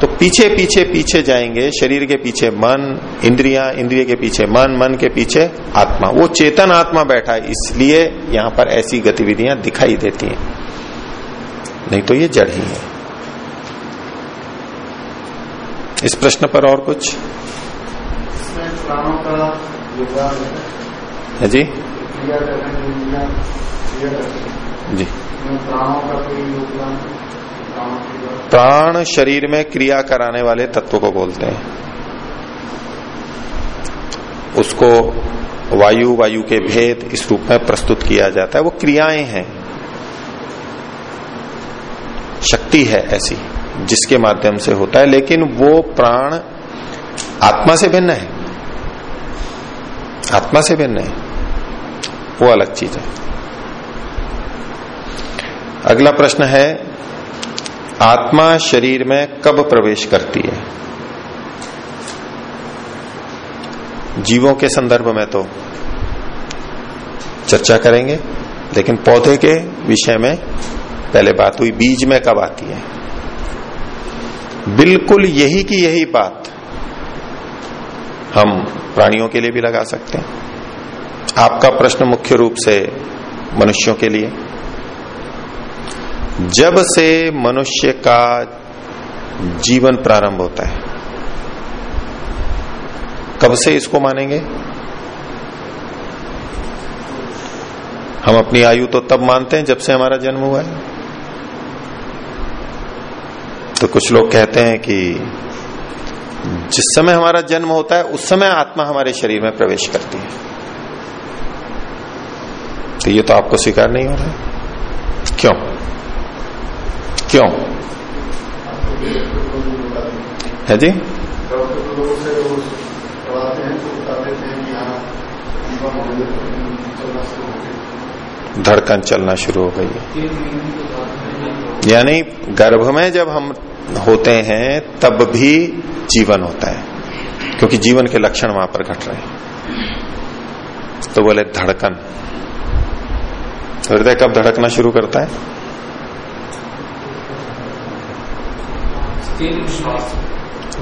Speaker 1: तो पीछे पीछे पीछे जाएँगे, शरीर के पीछे मन, इंद्रिया, इंद्रिय के पीछे मन मन के पीछे आत्मा। वो चेतन आत्मा बैठा है, इसलिए यहाँ पर ऐसी गतिविधियाँ दिखाई देती हैं। नहीं तो ये जड़ ही है। इस प्रश्न पर और कुछ?
Speaker 3: प्राणों का योगदान है।
Speaker 1: है जी।
Speaker 3: क्रिया करने
Speaker 1: जी।
Speaker 3: प्राणों का कोई योगदान प्राणों के द्वारा
Speaker 1: प्राण शरीर में क्रिया कराने वाले तत्व को बोलते हैं। उसको वायु वायु के भेद इस रूप में प्रस्तुत किया जाता है। वो क्रियाएँ हैं। शक्ति है ऐसी जिसके माध्यम से होता है लेकिन वो प्राण आत्मा से भिन्न है। आत्मा से भिन्न है। वो अलग चीज़ है। अगला प्रश्न है, आत्मा शरीर में कब प्रवेश करती है? जीवों के संदर्भ में तो चर्चा करेंगे, लेकिन पौधे के विषय में पहले बात हुई, बीज में कब आती है? बिल्कुल यही की यही बात हम प्राणियों के लिए भी लगा सकते हैं। आपका प्रश्न मुख्य रूप से मनुष्यों के लिए। जब से मनुष्य का जीवन प्रारंभ होता है, कब से इसको मानेंगे? हम अपनी आयु तो तब मानते हैं जब से हमारा जन्म हुआ है। तो कुछ लोग कहते हैं कि जिस समय हमारा जन्म होता है, उस समय आत्मा हमारे शरीर में प्रवेश करती है। तो ये तो आपको स्वीकार नहीं हो रहा है। क्यों? क्यों? है जी? धड़कन चलना शुरू हो गई है। यानी गर्भ में जब हम होते हैं तब भी जीवन होता है। क्योंकि जीवन के लक्षण वहाँ पर घट रहे हैं। तो बोले धड़कन। हृदय कब धड़कना शुरू करता है?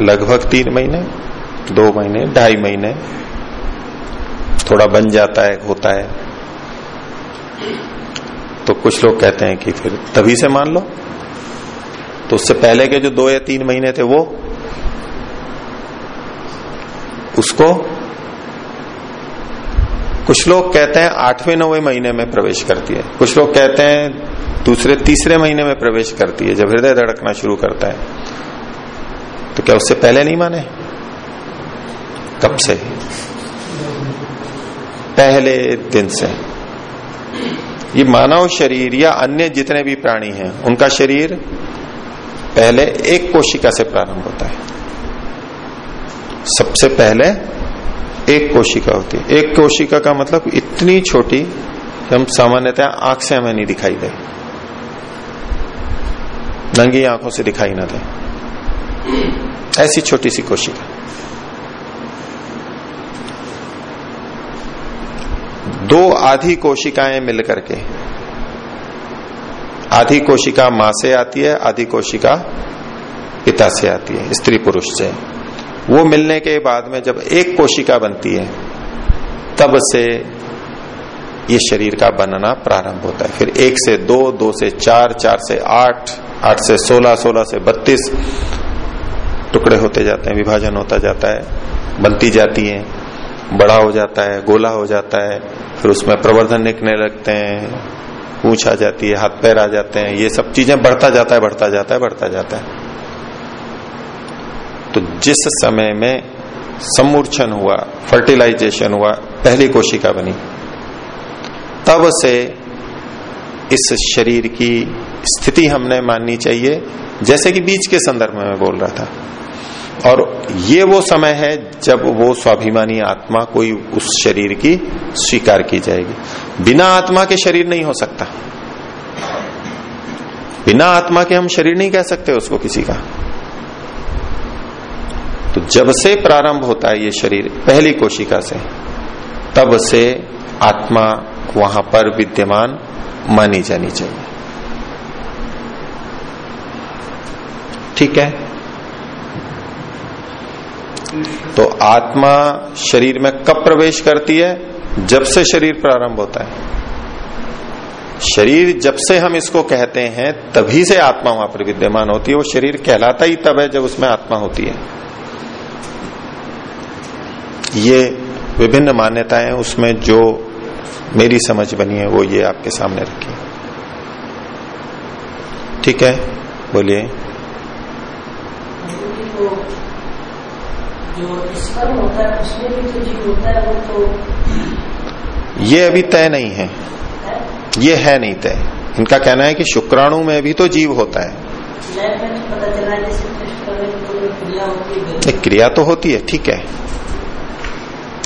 Speaker 1: लगभग तीन महीने दो महीने ढाई महीने। थोड़ा बन जाता है होता है। तो कुछ लोग कहते हैं कि फिर तभी से मान लो। तो उससे पहले के जो दो या तीन महीने थे वो, उसको कुछ लोग कहते हैं आठवें, नौवे महीने में प्रवेश करती है। कुछ लोग कहते हैं दूसरे, तीसरे महीने में प्रवेश करती है, जब हृदय धड़कना शुरू करता है। तो क्या उससे पहले नहीं माने? कब से? पहले दिन से। ये मानव शरीर या अन्य जितने भी प्राणी हैं, उनका शरीर पहले एक कोशिका से प्रारंभ होता है। सबसे पहले एक कोशिका होती है। एक कोशिका का मतलब इतनी छोटी कि हम सामान्यतः आँख से हमें नहीं दिखाई दे। नंगी आँखों से दिखाई ना दे। ऐसी छोटी सी कोशिका। दो आधी कोशिकाएँ मिलकर के। आधी कोशिका माँ से आती है, आधी कोशिका पिता से आती है, स्त्री पुरुष से। वो मिलने के बाद में जब एक कोशिका बनती है, तब से ये शरीर का बनना प्रारंभ होता है। फिर एक से दो दो से चार चार से आठ आठ से सोलह सोलह से बत्तीस टुकड़े होते जाते हैं, विभाजन होता जाता है, बनती जाती है। बड़ा हो जाता है, गोला हो जाता है, फिर उसमें प्रवर्धन निकलने लगते हैं, पूछ आ जाती है, हाथ पैर आ जाते हैं, ये सब चीज़ें बढ़ता जाता है, बढ़ता जाता है, बढ़ता जाता है। तो जिस समय में सम्मूर्छन हुआ फर्टिलाइजेशन हुआ, पहली कोशिका बनी, तब से इस शरीर की स्थिति हमने माननी चाहिए, जैसे कि बीज के संदर्भ में मैं बोल रहा था। और ये वो समय है जब वो स्वाभिमानी आत्मा कोई उस शरीर की स्वीकार की जाएगी। बिना आत्मा के शरीर नहीं हो सकता। बिना आत्मा के हम शरीर नहीं कह सकते उसको किसी का। तो जब से प्रारंभ होता है ये शरीर, पहली कोशिका से, तब से आत्मा वहाँ पर विद्यमान मानी जानी चाहिए। ठीक है? तो आत्मा शरीर में कब प्रवेश करती है? जब से शरीर प्रारंभ होता है। शरीर जब से हम इसको कहते हैं, तभी से आत्मा वहाँ पर विद्यमान होती है। वो शरीर कहलाता ही तब है जब उसमें आत्मा होती है। ये विभिन्न मान्यताएँ उसमें जो मेरी समझ बनी है, वो ये आपके सामने रखी ठीक है? बोलिए।
Speaker 2: जो होता है उसमें भी तो जीव होता है वो तो
Speaker 1: ये अभी तय नहीं है।
Speaker 2: है?
Speaker 1: ये है नहीं तय। इनका कहना है कि शुक्राणु में भी तो जीव होता है।
Speaker 2: तो चला है क्रिया
Speaker 1: एक क्रिया तो होती है ठीक है।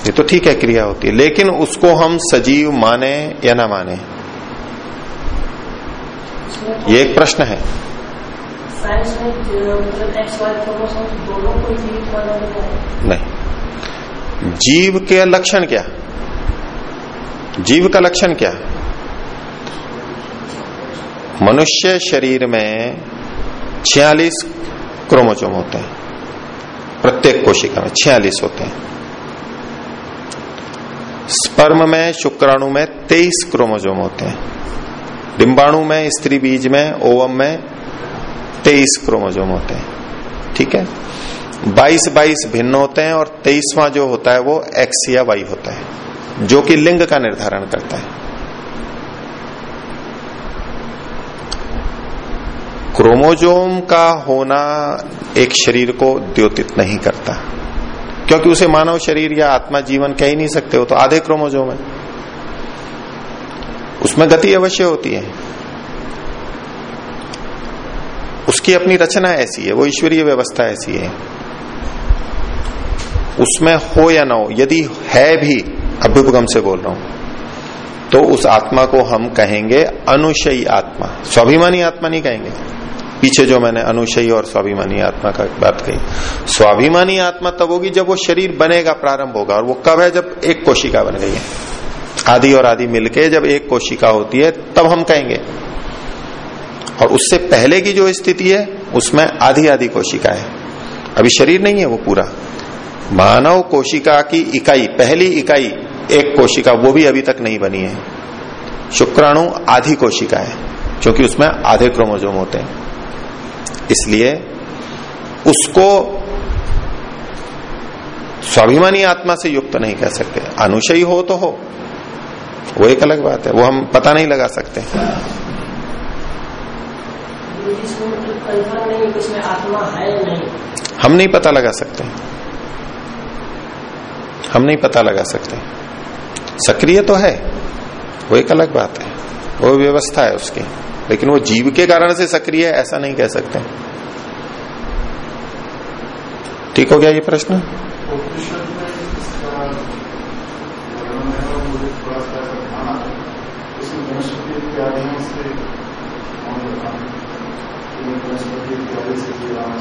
Speaker 1: ये तो ठीक है क्रिया होती है। लेकिन उसको हम सजीव माने या ना माने?
Speaker 2: तो
Speaker 1: ये एक प्रश्न है।
Speaker 2: मतलब
Speaker 1: नहीं। जीव के लक्षण क्या? जीव का लक्षण क्या? मनुष्य शरीर में 46 क्रोमोसोम होते हैं। प्रत्येक कोशिका में 46 होते हैं। स्पर्म में, शुक्राणु में 23 क्रोमोजोम होते हैं। डिम्बाणु में, स्त्री बीज में, ओवम में 23 क्रोमोसोम होते हैं। ठीक है? 22 22 भिन्न होते हैं और तेईसवां जो होता है वो एक्स या वाई होता है, जो कि लिंग का निर्धारण करता है। क्रोमोजोम का होना एक शरीर को द्योतित नहीं करता, क्योंकि उसे मानव शरीर या आत्मा जीवन कह ही नहीं सकते हो तो आधे क्रोमोजोम है। उसमें गति अवश्य होती है। उसकी अपनी रचना ऐसी है, वो ईश्वरीय व्यवस्था ऐसी है। उसमें हो या ना हो, यदि है भी, अभ्युपगम से बोल रहा हूँ तो उस आत्मा को हम कहेंगे अनुशयी आत्मा। स्वाभिमानी आत्मा नहीं कहेंगे। पीछे जो मैंने अनुशयी और स्वाभिमानी आत्मा का बात कही, स्वाभिमानी आत्मा तब होगी जब वो शरीर बनेगा, प्रारंभ होगा, और वो कब है? जब एक कोशिका बन गई है। आदि और आदि मिलके जब एक कोशिका होती है, तब हम कहेंगे और उससे पहले की जो स्थिति है, उसमें आधी आधी कोशिका है। अभी शरीर नहीं है वो पूरा। मानव कोशिका की इकाई, पहली इकाई एक कोशिका, वो भी अभी तक नहीं बनी है। शुक्राणु आधी कोशिका है क्योंकि उसमें आधे क्रोमोजोम होते हैं। इसलिए उसको स्वाभिमानी आत्मा से युक्त नहीं कह सकते। अनुशयी हो तो हो। वो एक अलग बात है, वो हम पता नहीं लगा सकते
Speaker 2: इसमें मतलब कंफर्म नहीं है कि उसमें आत्मा है या नहीं
Speaker 1: हम नहीं पता लगा सकते। हम नहीं पता लगा सकते। सक्रिय तो है। वो एक अलग बात है। वो व्यवस्था है उसकी। लेकिन वो जीव के कारण से सक्रिय है ऐसा नहीं कह सकते। ठीक हो गया ये प्रश्न
Speaker 3: उपनिषद में इसका वर्णन है और मुझे थोड़ा सा ऐसा ध्यान आता है इसमें वनस्पति इत्यादियों से कौन बताना कि वनस्पति इत्यादि से जीवाण से कई भाषाकारों में ऐसा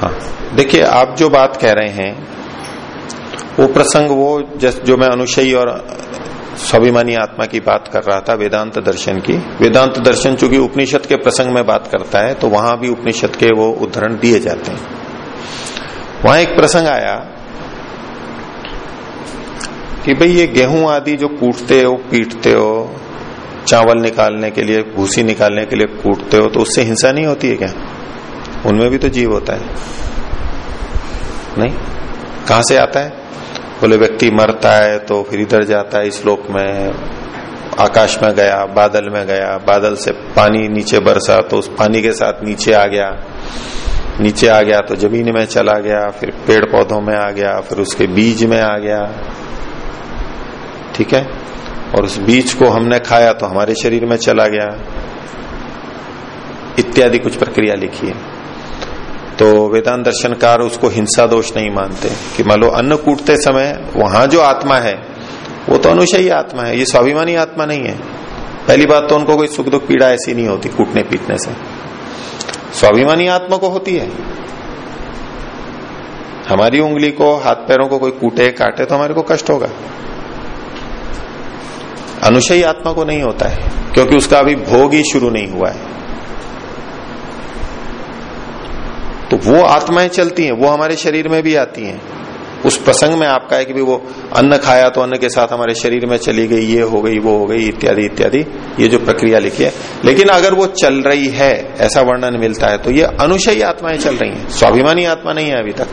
Speaker 1: हाँ। देखिए, आप जो बात कह रहे हैं, वो प्रसंग वो जस जो मैं अनुशयी और स्वाभिमानी आत्मा की बात कर रहा था, वेदांत दर्शन की। वेदांत दर्शन चूँकि उपनिषद के प्रसंग में बात करता है तो वहाँ भी उपनिषद के वो उदाहरण दिए जाते हैं। वहाँ एक प्रसंग आया कि भाई ये गेहूँ आदि जो कूटते हो, पीटते हो चावल निकालने के लिए, भूसी निकालने के लिए कूटते हो तो उससे हिंसा नहीं होती है क्या? उनमें भी तो जीव होता है। नहीं? कहा से आता है? बोले, व्यक्ति मरता है तो फिर इधर जाता है इस लोक में, आकाश में गया, बादल में गया, बादल से पानी नीचे बरसा तो उस पानी के साथ नीचे आ गया। नीचे आ गया तो ज़मीन में चला गया, फिर पेड़ पौधों में आ गया, फिर उसके बीज में आ गया। ठीक है? और उस बीज को हमने खाया तो हमारे शरीर में चला गया। इत्यादि कुछ प्रक्रिया लिखी है। तो वेदांत दर्शनकार उसको हिंसा दोष नहीं मानते। कि मान लो अन्न कूटते समय वहाँ जो आत्मा है, वो तो अनुशयी आत्मा है, ये स्वाभिमानी आत्मा नहीं है। पहली बात तो उनको कोई सुख दुख पीड़ा ऐसी नहीं होती कूटने पीटने से। स्वाभिमानी आत्मा को होती है। हमारी उंगली को, हाथ पैरों को कोई कूटे, काटे तो हमारे को कष्ट होगा। अनुशयी आत्मा को नहीं होता है, क्योंकि उसका अभी भोग ही शुरू नहीं हुआ है। तो वो आत्माएँ चलती हैं, वो हमारे शरीर में भी आती हैं। उस प्रसंग में आपका है कि भी वो अन्न खाया तो अन्न के साथ हमारे शरीर में चली गई, ये हो गई, वो हो गई, इत्यादि इत्यादि, ये जो प्रक्रिया लिखी है। लेकिन अगर वो चल रही है, ऐसा वर्णन मिलता है तो ये अनुशयी आत्माएँ चल रही हैं। स्वाभिमानी आत्मा नहीं है अभी तक।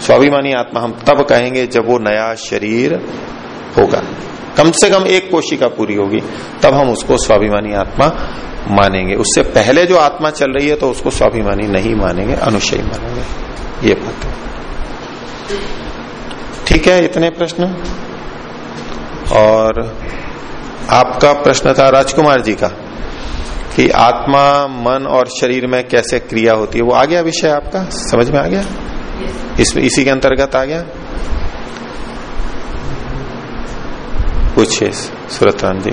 Speaker 1: स्वाभिमानी आत्मा हम तब कहेंगे जब वो नया शरीर होगा। कम से कम एक कोशिका पूरी होगी तब हम उसको स्वाभिमानी आत्मा मानेंगे। उससे पहले जो आत्मा चल रही है तो उसको स्वाभिमानी नहीं मानेंगे अनुशयी मानेंगे। ये बात है। ठीक है इतने प्रश्न? और आपका प्रश्न था राजकुमार जी का कि आत्मा मन और शरीर में कैसे क्रिया होती है? वो आ गया विषय आपका? समझ में आ गया? इस इसी के अंतर्गत आ गया? पूछिए सूरतराम जी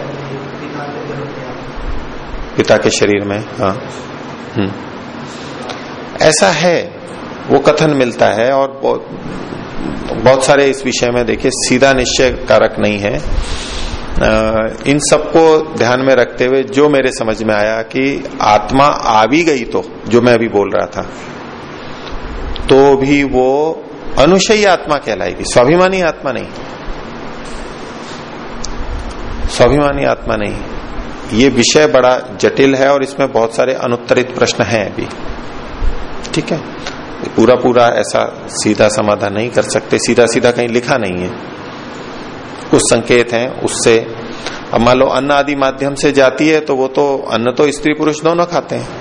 Speaker 4: है पिता के गर्भ में आती
Speaker 1: पिता के शरीर में हाँ। हम्म। ऐसा है वो कथन मिलता है और बहुत, सारे इस विषय में देखिए सीधा निश्चय कारक नहीं है। इन सबको ध्यान में रखते हुए जो मेरे समझ में आया कि आत्मा आ भी गई तो जो मैं अभी बोल रहा था तो भी वो अनुशयी आत्मा कहलाएगी। स्वाभिमानी आत्मा नहीं। स्वाभिमानी आत्मा नहीं। ये विषय बड़ा जटिल है और इसमें बहुत सारे अनुत्तरित प्रश्न हैं अभी। ठीक है? पूरा पूरा ऐसा सीधा समाधान नहीं कर सकते। सीधा सीधा कहीं लिखा नहीं है। कुछ संकेत हैं उससे। अब मान लो अन्न आदि माध्यम से जाती है तो वो तो अन्न तो स्त्री पुरुष दोनों खाते हैं।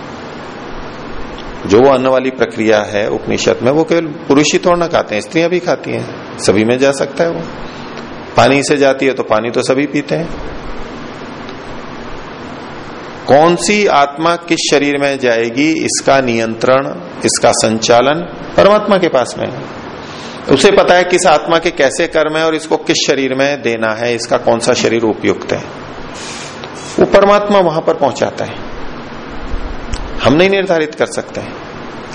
Speaker 1: जो वो अन्न वाली प्रक्रिया है, उपनिषद में, वो केवल पुरुष ही थोड़ा खाते हैं, स्त्रियाँ भी खाती हैं। सभी में जा सकता है वो। पानी से जाती है तो पानी तो सभी पीते हैं। कौन सी आत्मा किस शरीर में जाएगी, इसका नियंत्रण, इसका संचालन परमात्मा के पास में उसे पता है किस आत्मा के कैसे कर्म है और इसको किस शरीर में देना है, इसका कौन सा शरीर उपयुक्त है। वो परमात्मा वहाँ पर पहुंचाता है। हम नहीं निर्धारित कर सकते। हैं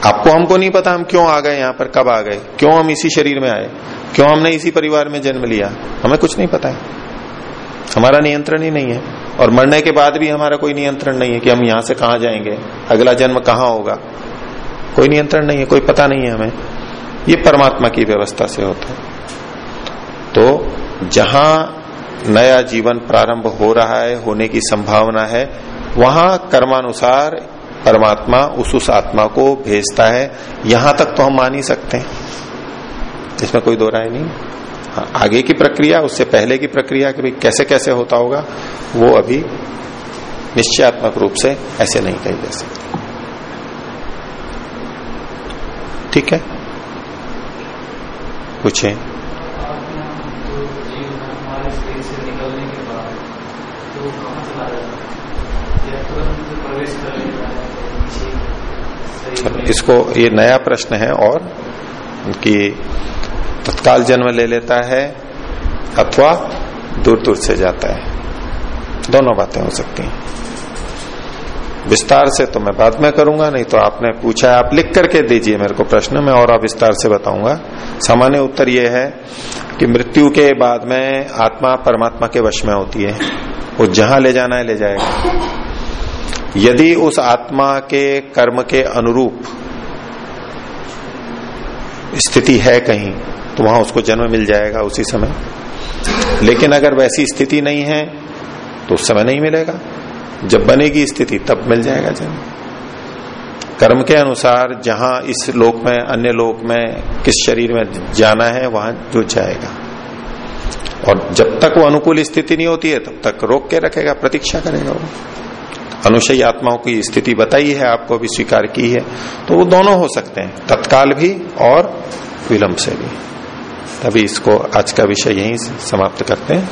Speaker 1: आपको हमको नहीं पता हम क्यों आ गए, यहाँ पर कब आ गए, क्यों हम इसी शरीर में आए, क्यों हमने इसी परिवार में जन्म लिया, हमें कुछ नहीं पता है। हमारा नियंत्रण ही नहीं है, और मरने के बाद भी हमारा कोई नियंत्रण नहीं है कि हम यहाँ से कहा जाएँगे, अगला जन्म कहाँ होगा। कोई नियंत्रण नहीं है, कोई पता नहीं है हमें। ये परमात्मा की व्यवस्था से होता है। तो जहाँ नया जीवन प्रारंभ हो रहा है, होने की संभावना है, वहाँ कर्मानुसार परमात्मा उस उस आत्मा को भेजता है यहाँ तक तो हम मान ही सकते हैं। इसमें कोई दो राय नहीं। हाँ, आगे की प्रक्रिया उससे पहले की प्रक्रिया कि भाई कैसे कैसे होता होगा वो अभी निश्चयात्मक रूप से ऐसे नहीं कही जा सकती। ठीक है? पूछे
Speaker 4: आत्मा जो जीव हमारे शरीर से निकलने के बाद तो कहाँ चला जाता है या तुरंत प्रवेश कर लेता है नीचे शरीर में
Speaker 1: इसको ये नया प्रश्न है और कि तत्काल जन्म ले लेता है अथवा दूर दूर से जाता है। दोनों बातें हो सकती हैं। विस्तार से तो मैं बाद में करूँगा, नहीं तो आपने पूछा है, आप लिख करके दीजिए मेरे को प्रश्न, में और आप विस्तार से बताऊँगा। सामान्य उत्तर यह है कि मृत्यु के बाद में आत्मा परमात्मा के वश में होती है। वो जहाँ ले जाना है, ले जाएगा। यदि उस आत्मा के कर्म के अनुरूप स्थिति है कहीं तो वहाँ उसको जन्म मिल जाएगा उसी समय। लेकिन अगर वैसी स्थिति नहीं है तो उस समय नहीं मिलेगा। जब बनेगी स्थिति, तब मिल जाएगा जन्म। कर्म के अनुसार जहाँ इस लोक में, अन्य लोक में, किस शरीर में जाना है, वहाँ जो जाएगा। और जब तक वो अनुकूल स्थिति नहीं होती है, तब तक रोक के रखेगा, प्रतीक्षा करेगा वो। अनुशयी आत्माओं की स्थिति बताई है, आपको भी स्वीकार की है तो वो दोनों हो सकते हैं, तत्काल भी और विलंब से भी। तभी इसको आज का विषय यहीं समाप्त करते हैं।